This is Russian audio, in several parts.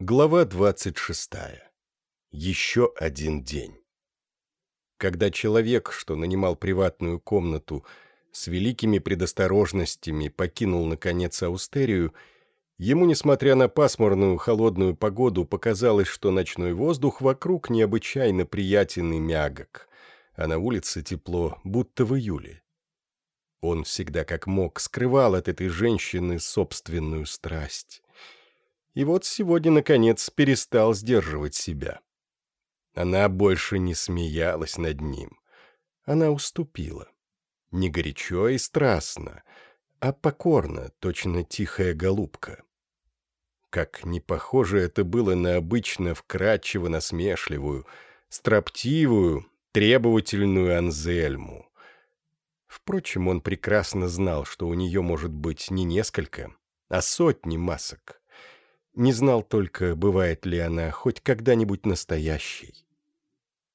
Глава 26. Еще один день. Когда человек, что нанимал приватную комнату, с великими предосторожностями покинул, наконец, Аустерию, ему, несмотря на пасмурную холодную погоду, показалось, что ночной воздух вокруг необычайно приятен и мягок, а на улице тепло, будто в июле. Он всегда как мог скрывал от этой женщины собственную страсть и вот сегодня, наконец, перестал сдерживать себя. Она больше не смеялась над ним. Она уступила. Не горячо и страстно, а покорно, точно тихая голубка. Как не похоже это было на обычно вкрадчиво-насмешливую, строптивую, требовательную Анзельму. Впрочем, он прекрасно знал, что у нее может быть не несколько, а сотни масок. Не знал только, бывает ли она хоть когда-нибудь настоящей.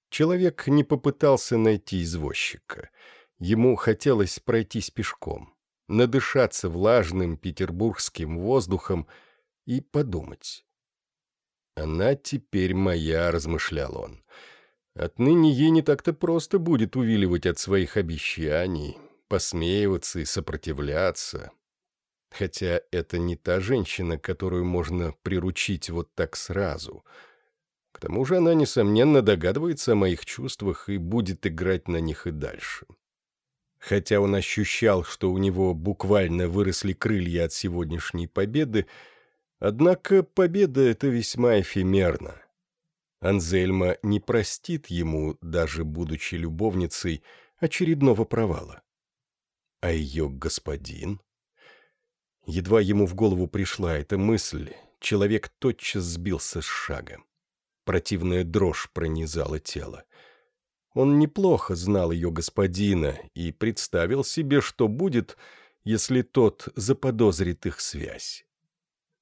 Человек не попытался найти извозчика. Ему хотелось пройтись пешком, надышаться влажным петербургским воздухом и подумать. «Она теперь моя», — размышлял он. «Отныне ей не так-то просто будет увиливать от своих обещаний, посмеиваться и сопротивляться, Хотя это не та женщина, которую можно приручить вот так сразу. К тому же она, несомненно, догадывается о моих чувствах и будет играть на них и дальше. Хотя он ощущал, что у него буквально выросли крылья от сегодняшней победы, однако победа эта весьма эфемерна. Анзельма не простит ему, даже будучи любовницей, очередного провала. А ее господин? Едва ему в голову пришла эта мысль, человек тотчас сбился с шага. Противная дрожь пронизала тело. Он неплохо знал ее господина и представил себе, что будет, если тот заподозрит их связь.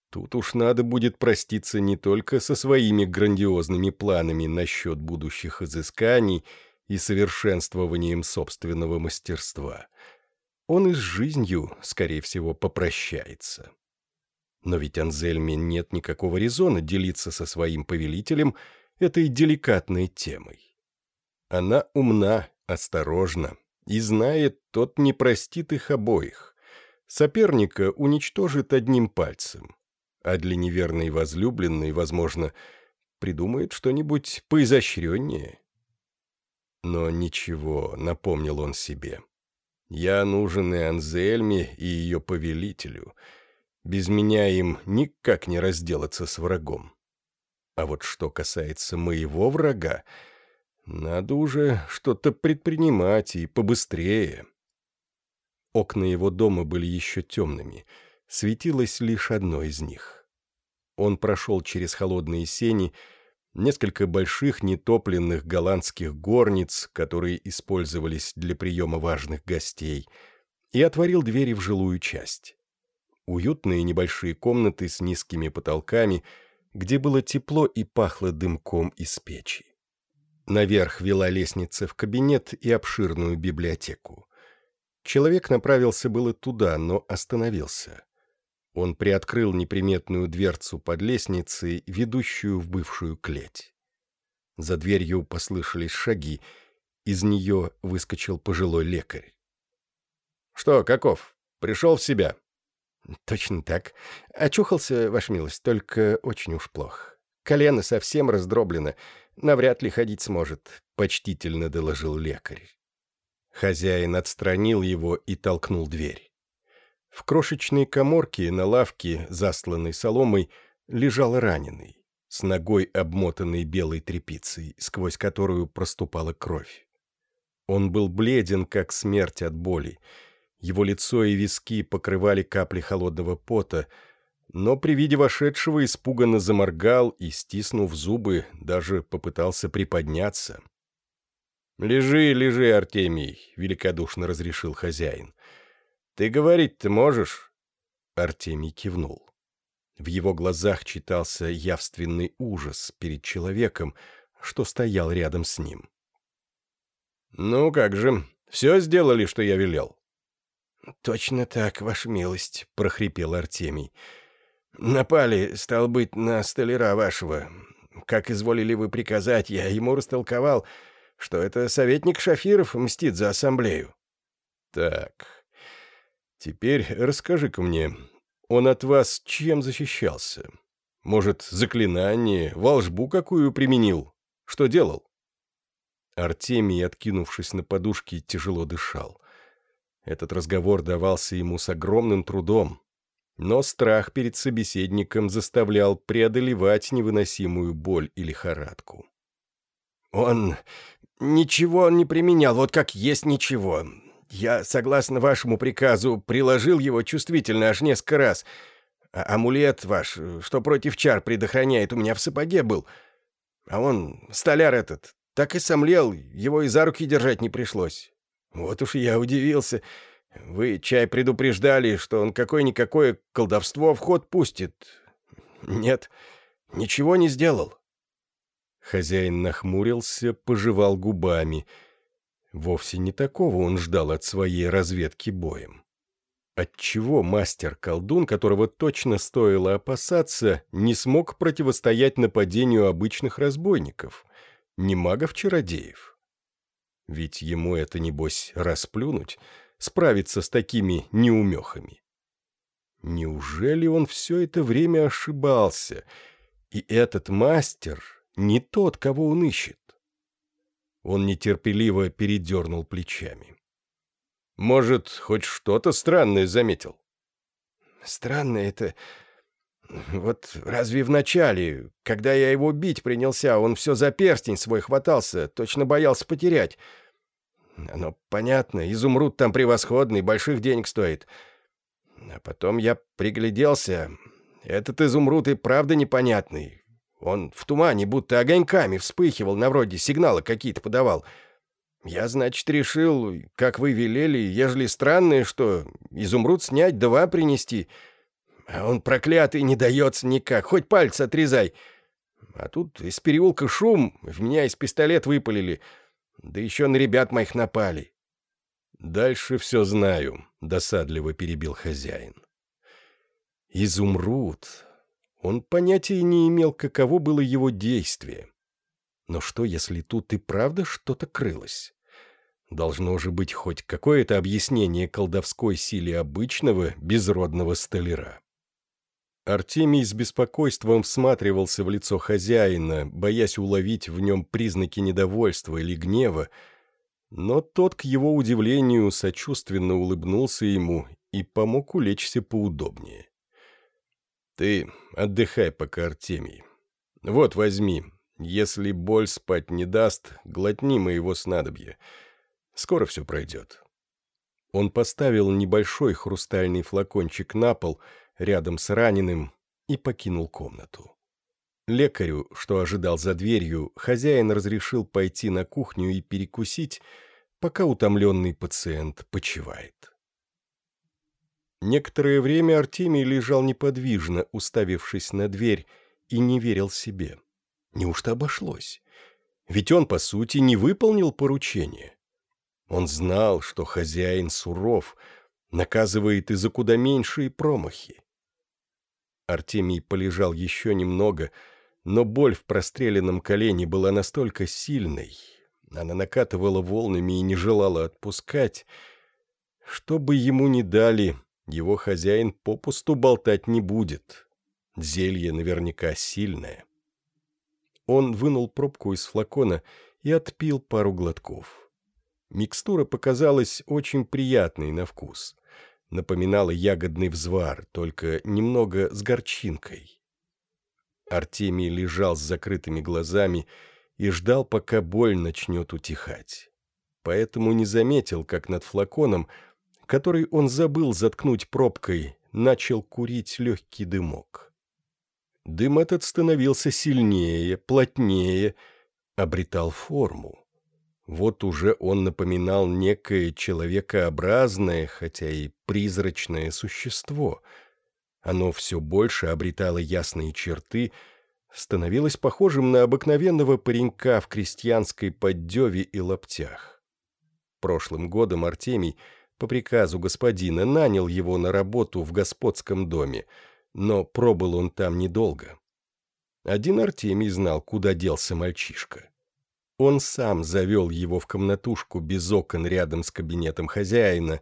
Тут уж надо будет проститься не только со своими грандиозными планами насчет будущих изысканий и совершенствованием собственного мастерства — он и с жизнью, скорее всего, попрощается. Но ведь Анзельме нет никакого резона делиться со своим повелителем этой деликатной темой. Она умна, осторожна и знает, тот не простит их обоих. Соперника уничтожит одним пальцем, а для неверной возлюбленной, возможно, придумает что-нибудь поизощреннее. Но ничего, напомнил он себе. Я нужен и Анзельме, и ее повелителю. Без меня им никак не разделаться с врагом. А вот что касается моего врага, надо уже что-то предпринимать и побыстрее. Окна его дома были еще темными, светилось лишь одно из них. Он прошел через холодные сени, несколько больших нетопленных голландских горниц, которые использовались для приема важных гостей, и отворил двери в жилую часть. Уютные небольшие комнаты с низкими потолками, где было тепло и пахло дымком из печи. Наверх вела лестница в кабинет и обширную библиотеку. Человек направился было туда, но остановился. Он приоткрыл неприметную дверцу под лестницей, ведущую в бывшую клеть. За дверью послышались шаги. Из нее выскочил пожилой лекарь. «Что, каков? Пришел в себя?» «Точно так. Очухался, ваша милость, только очень уж плохо. Колено совсем раздроблено, навряд ли ходить сможет», — почтительно доложил лекарь. Хозяин отстранил его и толкнул дверь. В крошечной коморке на лавке, засланной соломой, лежал раненый, с ногой обмотанной белой тряпицей, сквозь которую проступала кровь. Он был бледен, как смерть от боли. Его лицо и виски покрывали капли холодного пота, но при виде вошедшего испуганно заморгал и, стиснув зубы, даже попытался приподняться. «Лежи, лежи, Артемий», — великодушно разрешил хозяин. Ты говорить-то можешь?» Артемий кивнул. В его глазах читался явственный ужас перед человеком, что стоял рядом с ним. «Ну как же, все сделали, что я велел?» «Точно так, ваша милость», — прохрипел Артемий. Напали, стал быть, на столяра вашего. Как изволили вы приказать, я ему растолковал, что это советник Шафиров мстит за ассамблею. Так, теперь расскажи-ка мне, он от вас чем защищался? Может, заклинание, волжбу какую применил? Что делал? Артемий, откинувшись на подушке, тяжело дышал. Этот разговор давался ему с огромным трудом, но страх перед собеседником заставлял преодолевать невыносимую боль и лихорадку. «Он... ничего не применял, вот как есть ничего. Я, согласно вашему приказу, приложил его чувствительно аж несколько раз. А амулет ваш, что против чар предохраняет, у меня в сапоге был. А он, столяр этот, так и сомлел, его и за руки держать не пришлось. Вот уж я удивился. Вы, чай, предупреждали, что он какое-никакое колдовство в ход пустит. Нет, ничего не сделал. Хозяин нахмурился, пожевал губами — Вовсе не такого он ждал от своей разведки боем. Отчего мастер-колдун, которого точно стоило опасаться, не смог противостоять нападению обычных разбойников, не магов-чародеев? Ведь ему это, небось, расплюнуть, справиться с такими неумехами. Неужели он все это время ошибался, и этот мастер не тот, кого он ищет? Он нетерпеливо передернул плечами. «Может, хоть что-то странное заметил?» «Странное это... Вот разве в начале, когда я его бить принялся, он все за перстень свой хватался, точно боялся потерять. Оно понятно, изумруд там превосходный, больших денег стоит. А потом я пригляделся. Этот изумруд и правда непонятный. Он в тумане будто огоньками вспыхивал, на вроде сигналы какие-то подавал. Я, значит, решил, как вы велели, ежели странное, что изумруд снять, два принести. А он проклятый не дается никак, хоть пальцы отрезай. А тут из переулка шум, в меня из пистолет выпалили, да еще на ребят моих напали. «Дальше все знаю», — досадливо перебил хозяин. «Изумруд, он понятия не имел, каково было его действие. Но что, если тут и правда что-то крылось? Должно же быть хоть какое-то объяснение колдовской силе обычного, безродного столяра. Артемий с беспокойством всматривался в лицо хозяина, боясь уловить в нем признаки недовольства или гнева, но тот, к его удивлению, сочувственно улыбнулся ему и помог улечься поудобнее. Ты отдыхай пока, Артемий. Вот, возьми. Если боль спать не даст, глотни моего снадобья. Скоро все пройдет. Он поставил небольшой хрустальный флакончик на пол рядом с раненым и покинул комнату. Лекарю, что ожидал за дверью, хозяин разрешил пойти на кухню и перекусить, пока утомленный пациент почивает. Некоторое время Артемий лежал неподвижно, уставившись на дверь, и не верил себе. Неужто обошлось? Ведь он, по сути, не выполнил поручение. Он знал, что хозяин суров, наказывает и за куда меньшие промахи. Артемий полежал еще немного, но боль в простреленном колене была настолько сильной, она накатывала волнами и не желала отпускать, что бы ему ни дали, его хозяин попусту болтать не будет. Зелье наверняка сильное. Он вынул пробку из флакона и отпил пару глотков. Микстура показалась очень приятной на вкус. Напоминала ягодный взвар, только немного с горчинкой. Артемий лежал с закрытыми глазами и ждал, пока боль начнет утихать. Поэтому не заметил, как над флаконом который он забыл заткнуть пробкой, начал курить легкий дымок. Дым этот становился сильнее, плотнее, обретал форму. Вот уже он напоминал некое человекообразное, хотя и призрачное существо. Оно все больше обретало ясные черты, становилось похожим на обыкновенного паренька в крестьянской поддеве и лаптях. Прошлым годом Артемий — по приказу господина нанял его на работу в господском доме, Но пробыл он там недолго. Один Артемий знал, куда делся мальчишка. Он сам завел его в комнатушку без окон рядом с кабинетом хозяина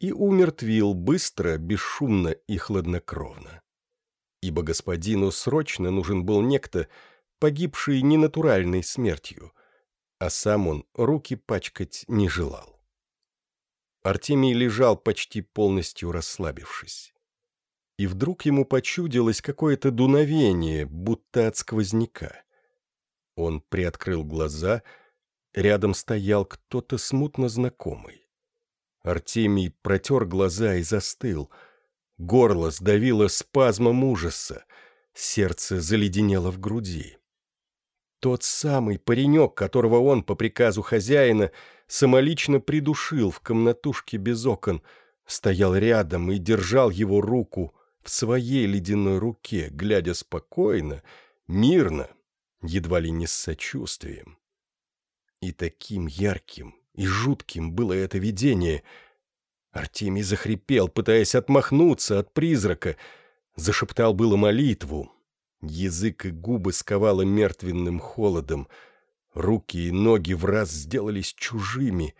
и умертвил быстро, бесшумно и хладнокровно. Ибо господину срочно нужен был некто, погибший ненатуральной смертью, а сам он руки пачкать не желал. Артемий лежал почти полностью расслабившись. И вдруг ему почудилось какое-то дуновение, будто от сквозняка. Он приоткрыл глаза, рядом стоял кто-то смутно знакомый. Артемий протер глаза и застыл. Горло сдавило спазмом ужаса, сердце заледенело в груди. Тот самый паренек, которого он по приказу хозяина самолично придушил в комнатушке без окон, стоял рядом и держал его руку в своей ледяной руке, глядя спокойно, мирно, едва ли не с сочувствием. И таким ярким и жутким было это видение. Артемий захрипел, пытаясь отмахнуться от призрака, зашептал было молитву. Язык и губы сковало мертвенным холодом, руки и ноги в раз сделались чужими.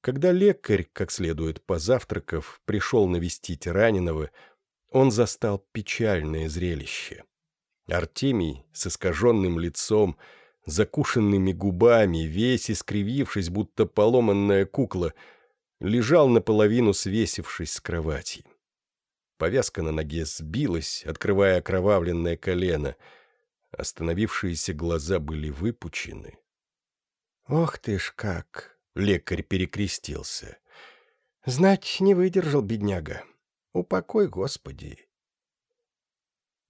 Когда лекарь, как следует позавтракав, пришел навестить раненого, он застал печальное зрелище. Артемий с искаженным лицом, закушенными губами, весь искривившись, будто поломанная кукла, лежал наполовину свесившись с кровати. Повязка на ноге сбилась, открывая окровавленное колено. Остановившиеся глаза были выпучены. «Ох ты ж как!» — лекарь перекрестился. «Знать, не выдержал бедняга. Упокой, Господи!»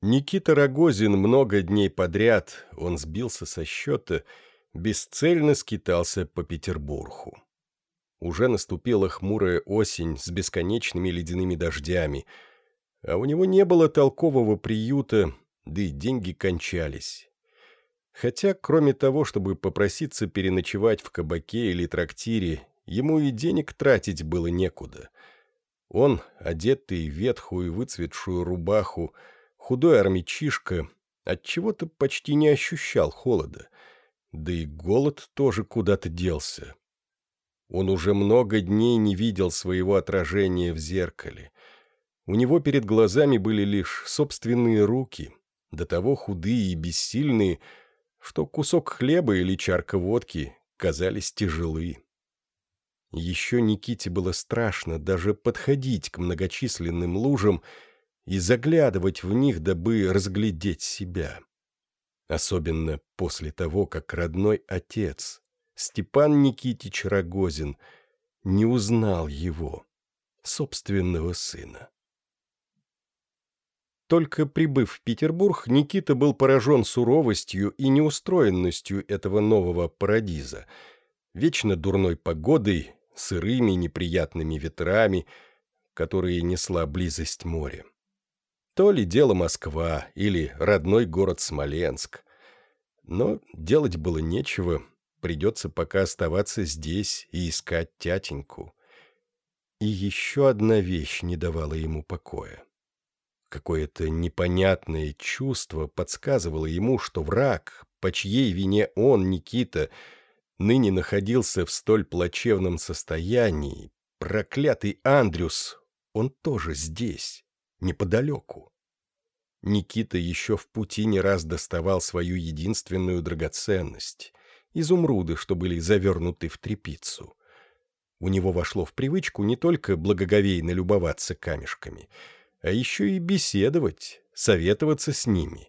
Никита Рогозин много дней подряд, он сбился со счета, бесцельно скитался по Петербургу. Уже наступила хмурая осень с бесконечными ледяными дождями, а у него не было толкового приюта, да и деньги кончались. Хотя, кроме того, чтобы попроситься переночевать в кабаке или трактире, ему и денег тратить было некуда. Он, одетый в ветхую выцветшую рубаху, Худой армячишка отчего-то почти не ощущал холода, да и голод тоже куда-то делся. Он уже много дней не видел своего отражения в зеркале. У него перед глазами были лишь собственные руки, до того худые и бессильные, что кусок хлеба или чарка водки казались тяжелы. Еще Никите было страшно даже подходить к многочисленным лужам и заглядывать в них, дабы разглядеть себя. Особенно после того, как родной отец, Степан Никитич Рогозин, не узнал его, собственного сына. Только прибыв в Петербург, Никита был поражен суровостью и неустроенностью этого нового парадиза, вечно дурной погодой, сырыми неприятными ветрами, которые несла близость моря. То ли дело Москва или родной город Смоленск. Но делать было нечего, придется пока оставаться здесь и искать тятеньку. И еще одна вещь не давала ему покоя. Какое-то непонятное чувство подсказывало ему, что враг, по чьей вине он, Никита, ныне находился в столь плачевном состоянии, проклятый Андрюс, он тоже здесь неподалеку. Никита еще в пути не раз доставал свою единственную драгоценность — изумруды, что были завернуты в трепицу. У него вошло в привычку не только благоговейно любоваться камешками, а еще и беседовать, советоваться с ними.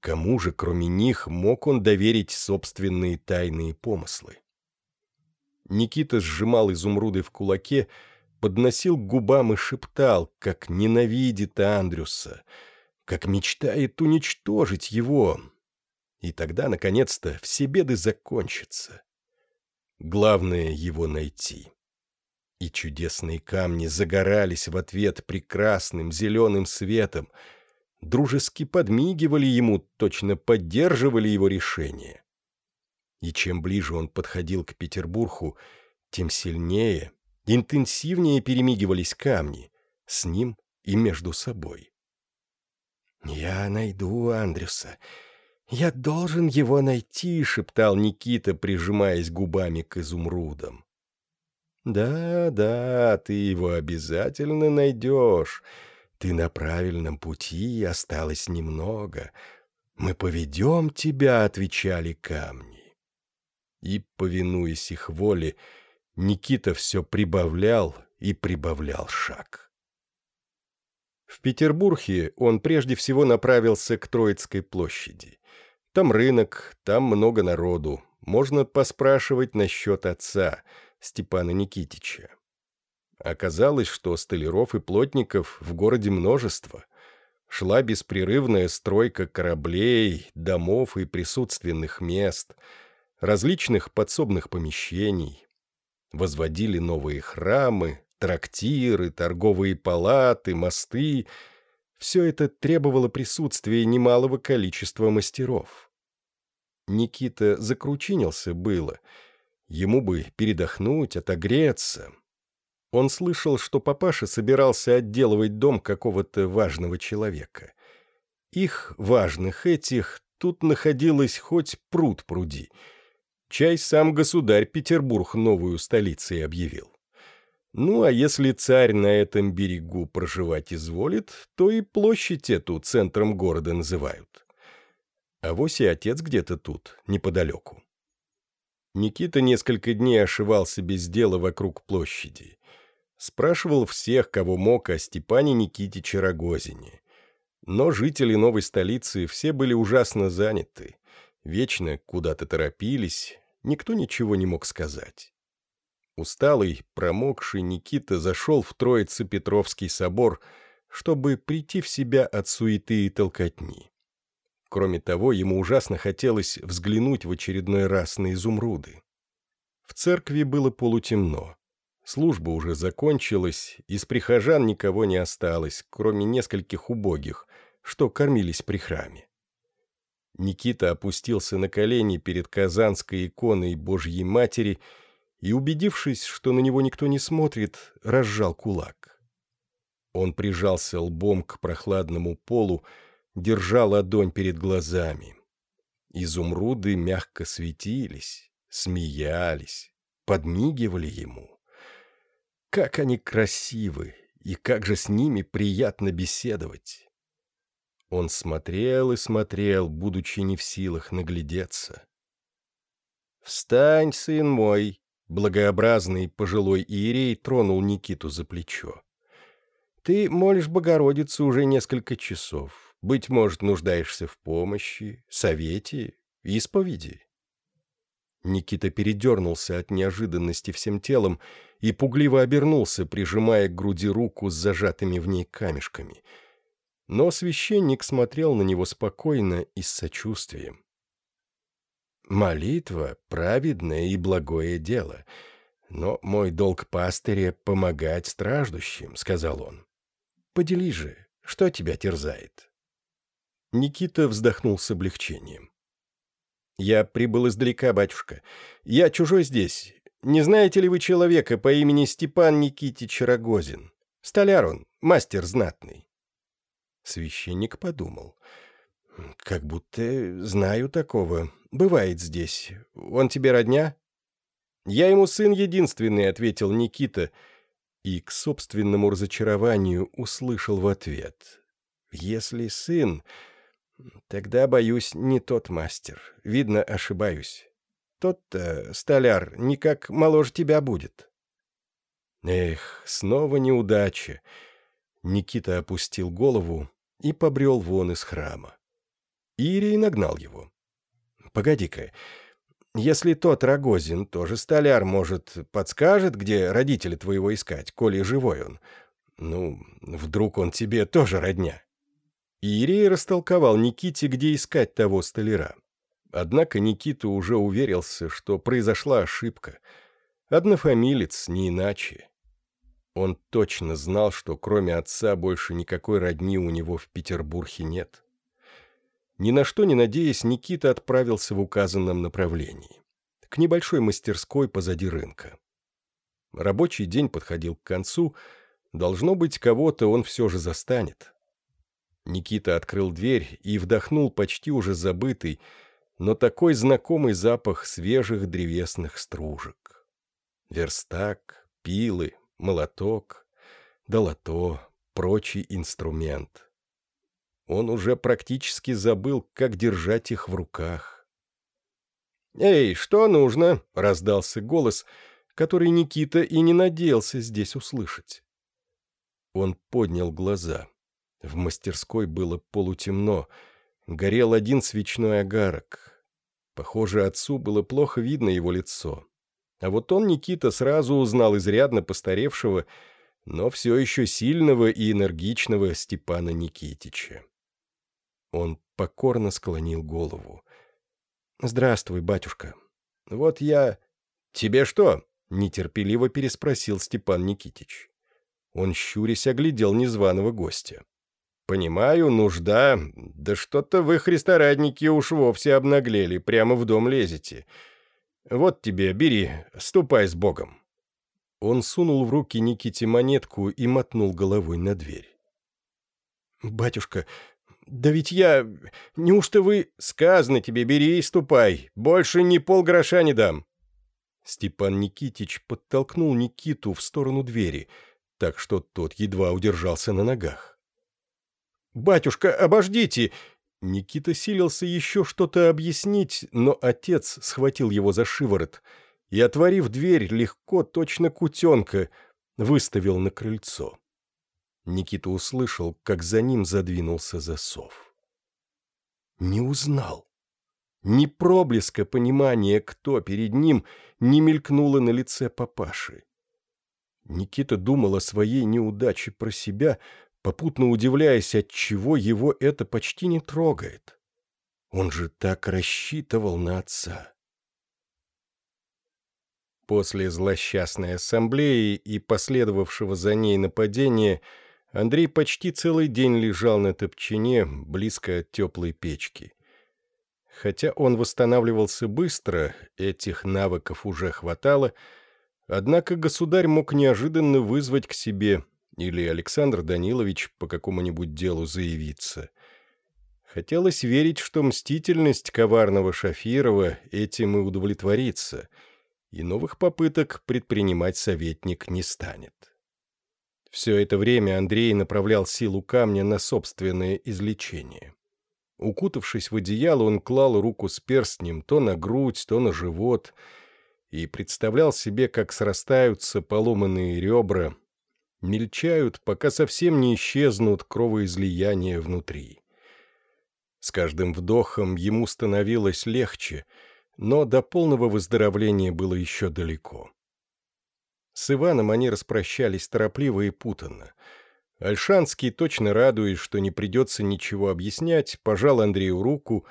Кому же, кроме них, мог он доверить собственные тайные помыслы? Никита сжимал изумруды в кулаке, подносил к губам и шептал, как ненавидит Андрюса, как мечтает уничтожить его. И тогда, наконец-то, все беды закончатся. Главное его найти. И чудесные камни загорались в ответ прекрасным зеленым светом, дружески подмигивали ему, точно поддерживали его решение. И чем ближе он подходил к Петербургу, тем сильнее интенсивнее перемигивались камни, с ним и между собой. «Я найду Андрюса. Я должен его найти», — шептал Никита, прижимаясь губами к изумрудам. «Да, да, ты его обязательно найдешь. Ты на правильном пути, осталось немного. Мы поведем тебя», — отвечали камни. И, повинуясь их воле, Никита все прибавлял и прибавлял шаг. В Петербурге он прежде всего направился к Троицкой площади. Там рынок, там много народу. Можно поспрашивать насчет отца, Степана Никитича. Оказалось, что столяров и плотников в городе множество. Шла беспрерывная стройка кораблей, домов и присутственных мест, различных подсобных помещений. Возводили новые храмы, трактиры, торговые палаты, мосты. Все это требовало присутствия немалого количества мастеров. Никита закручинился было. Ему бы передохнуть, отогреться. Он слышал, что папаша собирался отделывать дом какого-то важного человека. Их, важных этих, тут находилось хоть пруд пруди. Чай сам государь Петербург новую столицей объявил. Ну, а если царь на этом берегу проживать изволит, то и площадь эту центром города называют. А вось и отец где-то тут, неподалеку. Никита несколько дней ошивался без дела вокруг площади. Спрашивал всех, кого мог, о Степане Никитиче Рогозине. Но жители новой столицы все были ужасно заняты. Вечно куда-то торопились, никто ничего не мог сказать. Усталый, промокший Никита зашел в Троице-Петровский собор, чтобы прийти в себя от суеты и толкотни. Кроме того, ему ужасно хотелось взглянуть в очередной раз на изумруды. В церкви было полутемно. Служба уже закончилась, из прихожан никого не осталось, кроме нескольких убогих, что кормились при храме. Никита опустился на колени перед казанской иконой Божьей Матери и, убедившись, что на него никто не смотрит, разжал кулак. Он прижался лбом к прохладному полу, держа ладонь перед глазами. Изумруды мягко светились, смеялись, подмигивали ему. Как они красивы, и как же с ними приятно беседовать. Он смотрел и смотрел, будучи не в силах наглядеться. «Встань, сын мой!» Благообразный пожилой иерей тронул Никиту за плечо. «Ты молишь Богородицу уже несколько часов. Быть может, нуждаешься в помощи, совете, исповеди». Никита передернулся от неожиданности всем телом и пугливо обернулся, прижимая к груди руку с зажатыми в ней камешками. Но священник смотрел на него спокойно и с сочувствием. Молитва — праведное и благое дело. Но мой долг пастыря — помогать страждущим, — сказал он. Поделись же, что тебя терзает? Никита вздохнул с облегчением. «Я прибыл издалека, батюшка. Я чужой здесь. Не знаете ли вы человека по имени Степан Никитич Рогозин? Столяр он, мастер знатный». Священник подумал. «Как будто знаю такого бывает здесь. Он тебе родня?» «Я ему сын единственный», — ответил Никита, и к собственному разочарованию услышал в ответ. «Если сын, тогда, боюсь, не тот мастер. Видно, ошибаюсь. Тот-то, столяр, никак моложе тебя будет». Эх, снова неудача. Никита опустил голову и побрел вон из храма. Ирий нагнал его. Погоди-ка. Если тот Рогозин, тоже столяр, может, подскажет, где родители твоего искать, коли живой он. Ну, вдруг он тебе тоже родня. Иерей растолковал Никите, где искать того столяра. Однако Никита уже уверился, что произошла ошибка. Однофамилец, не иначе. Он точно знал, что кроме отца больше никакой родни у него в Петербурге нет. Ни на что не надеясь, Никита отправился в указанном направлении. К небольшой мастерской позади рынка. Рабочий день подходил к концу, Должно быть, кого-то он все же застанет. Никита открыл дверь и вдохнул почти уже забытый, но такой знакомый запах свежих древесных стружек. Верстак, пилы, молоток, долото, прочий инструмент. Он уже практически забыл, как держать их в руках. «Эй, что нужно?» — раздался голос, который Никита и не надеялся здесь услышать. Он поднял глаза. В мастерской было полутемно, горел один свечной огарок. Похоже, отцу было плохо видно его лицо. А вот он, Никита, сразу узнал изрядно постаревшего, но все еще сильного и энергичного Степана Никитича. Он покорно склонил голову. «Здравствуй, батюшка. Вот я...» «Тебе что?» — нетерпеливо переспросил Степан Никитич. Он, щурясь, оглядел незваного гостя. «Понимаю, нужда. Да что-то вы, христорадники, уж вовсе обнаглели, прямо в дом лезете. Вот тебе, бери, ступай с Богом». Он сунул в руки Никите монетку и мотнул головой на дверь. «Батюшка, да ведь я... Неужто вы... Сказано тебе, бери и ступай. Больше ни полгроша не дам». Степан Никитич подтолкнул Никиту в сторону двери, так что тот едва удержался на ногах. «Батюшка, обождите!» Никита силился еще что-то объяснить, но отец схватил его за шиворот и, отворив дверь, легко, точно кутенка, выставил на крыльцо. Никита услышал, как за ним задвинулся засов. Не узнал. Ни проблеска понимания, кто перед ним, не мелькнуло на лице папаши. Никита думал о своей неудаче про себя, попутно удивляясь, от чего его это почти не трогает. Он же так рассчитывал на отца. После злосчастной ассамблеи и последовавшего за ней нападения Андрей почти целый день лежал на топчине, близко от теплой печки. Хотя он восстанавливался быстро, этих навыков уже хватало, однако государь мог неожиданно вызвать к себе или Александр Данилович по какому-нибудь делу заявиться. Хотелось верить, что мстительность коварного Шафирова этим и удовлетворится, и новых попыток предпринимать советник не станет. Все это время Андрей направлял силу камня на собственное излечение. Укутавшись в одеяло, он клал руку с перстнем то на грудь, то на живот и представлял себе, как срастаются поломанные ребра, мельчают, пока совсем не исчезнут кровоизлияния внутри. С каждым вдохом ему становилось легче, но до полного выздоровления было еще далеко. С Иваном они распрощались торопливо и путанно. Альшанский, точно радуясь, что не придется ничего объяснять, пожал Андрею руку,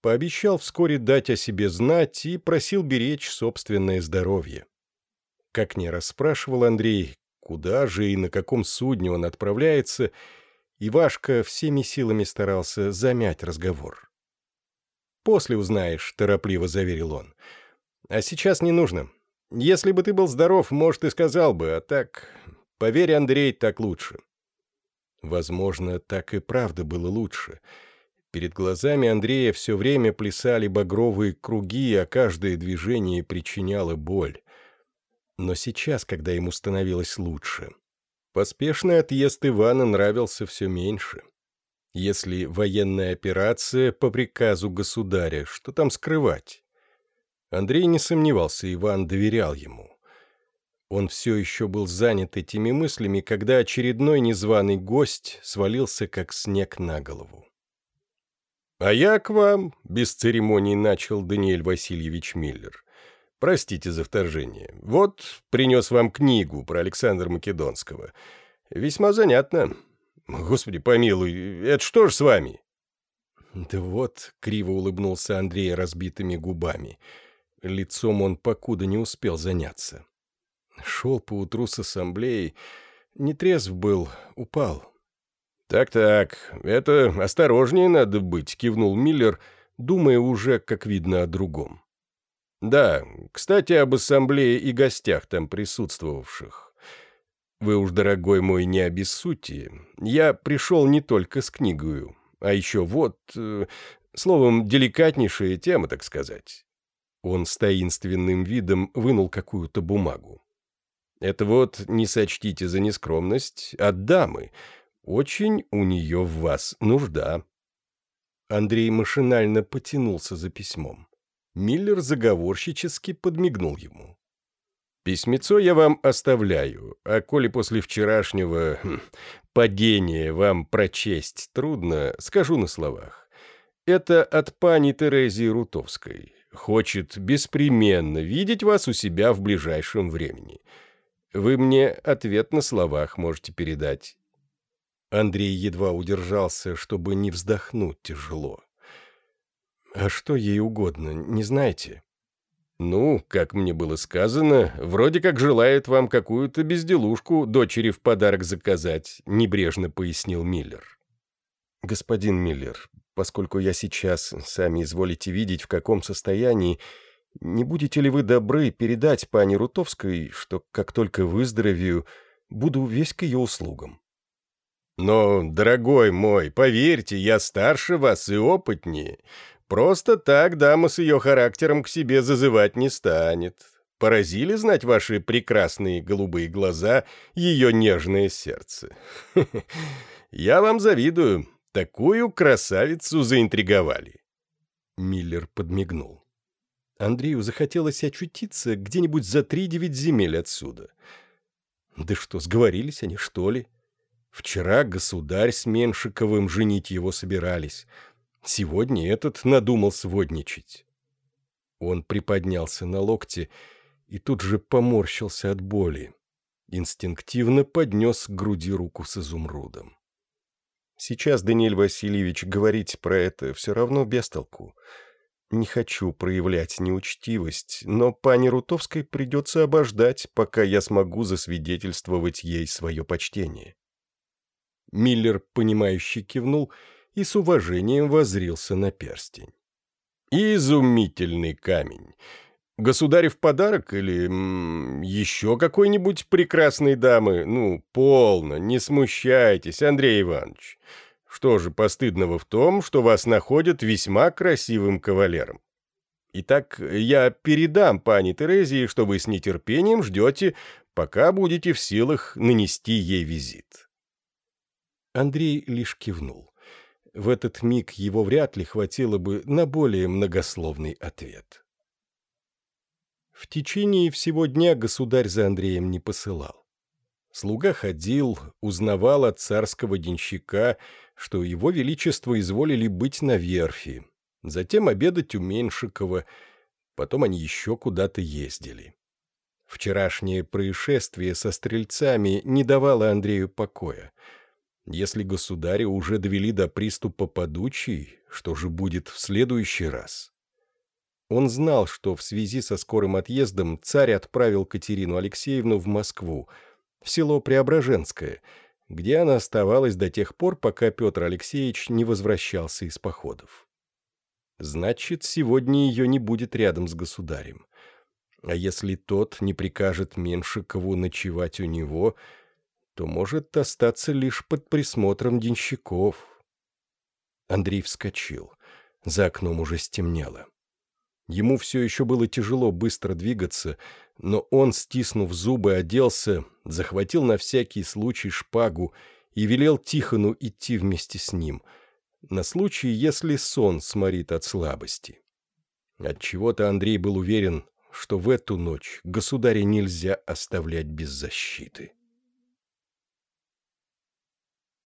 пообещал вскоре дать о себе знать и просил беречь собственное здоровье. Как не расспрашивал Андрей, куда же и на каком судне он отправляется, Ивашка всеми силами старался замять разговор. «После узнаешь», — торопливо заверил он. «А сейчас не нужно. Если бы ты был здоров, может, и сказал бы, а так... Поверь, Андрей, так лучше». Возможно, так и правда было лучше. Перед глазами Андрея все время плясали багровые круги, а каждое движение причиняло боль но сейчас, когда ему становилось лучше. Поспешный отъезд Ивана нравился все меньше. Если военная операция по приказу государя, что там скрывать? Андрей не сомневался, Иван доверял ему. Он все еще был занят этими мыслями, когда очередной незваный гость свалился, как снег на голову. «А я к вам», — без церемоний начал Даниэль Васильевич Миллер. Простите за вторжение. Вот принес вам книгу про Александра Македонского. Весьма занятно. Господи, помилуй, это что ж с вами?» «Да вот», — криво улыбнулся Андрей разбитыми губами. Лицом он покуда не успел заняться. Шел поутру с ассамблеей, не трезв был, упал. «Так-так, это осторожнее надо быть», — кивнул Миллер, думая уже, как видно, о другом. Да, кстати, об ассамблее и гостях там присутствовавших. Вы уж, дорогой мой, не обессудьте. Я пришел не только с книгою, а еще вот... Э, словом, деликатнейшая тема, так сказать». Он с таинственным видом вынул какую-то бумагу. «Это вот, не сочтите за нескромность, от дамы. Очень у нее в вас нужда». Андрей машинально потянулся за письмом. Миллер заговорщически подмигнул ему. «Письмецо я вам оставляю, а коли после вчерашнего хм, падения вам прочесть трудно, скажу на словах. Это от пани Терезии Рутовской. Хочет беспременно видеть вас у себя в ближайшем времени. Вы мне ответ на словах можете передать». Андрей едва удержался, чтобы не вздохнуть тяжело. «А что ей угодно, не знаете?» «Ну, как мне было сказано, вроде как желает вам какую-то безделушку дочери в подарок заказать», — небрежно пояснил Миллер. «Господин Миллер, поскольку я сейчас, сами изволите видеть, в каком состоянии, не будете ли вы добры передать пане Рутовской, что как только выздоровею, буду весь к ее услугам?» «Но, дорогой мой, поверьте, я старше вас и опытнее. Просто так дама с ее характером к себе зазывать не станет. Поразили знать ваши прекрасные голубые глаза, ее нежное сердце. Я вам завидую, такую красавицу заинтриговали. Миллер подмигнул. Андрею захотелось очутиться где-нибудь за три-девять земель отсюда. Да что, сговорились они, что ли? Вчера государь с Меншиковым женить его собирались. Сегодня этот надумал сводничать. Он приподнялся на локте и тут же поморщился от боли. Инстинктивно поднес к груди руку с изумрудом. Сейчас, Даниэль Васильевич, говорить про это все равно без толку. Не хочу проявлять неучтивость, но пане Рутовской придется обождать, пока я смогу засвидетельствовать ей свое почтение. Миллер, понимающе кивнул и с уважением возрился на перстень. «Изумительный камень! Государев подарок или м, еще какой-нибудь прекрасной дамы? Ну, полно, не смущайтесь, Андрей Иванович. Что же постыдного в том, что вас находят весьма красивым кавалером? Итак, я передам пане Терезии, что вы с нетерпением ждете, пока будете в силах нанести ей визит». Андрей лишь кивнул в этот миг его вряд ли хватило бы на более многословный ответ. В течение всего дня государь за Андреем не посылал. Слуга ходил, узнавал от царского денщика, что его величество изволили быть на верфи, затем обедать у Меньшикова, потом они еще куда-то ездили. Вчерашнее происшествие со стрельцами не давало Андрею покоя — если государя уже довели до приступа подучий, что же будет в следующий раз? Он знал, что в связи со скорым отъездом царь отправил Катерину Алексеевну в Москву, в село Преображенское, где она оставалась до тех пор, пока Петр Алексеевич не возвращался из походов. Значит, сегодня ее не будет рядом с государем. А если тот не прикажет Меншикову ночевать у него — то может остаться лишь под присмотром денщиков. Андрей вскочил. За окном уже стемнело. Ему все еще было тяжело быстро двигаться, но он, стиснув зубы, оделся, захватил на всякий случай шпагу и велел Тихону идти вместе с ним, на случай, если сон сморит от слабости. Отчего-то Андрей был уверен, что в эту ночь государя нельзя оставлять без защиты.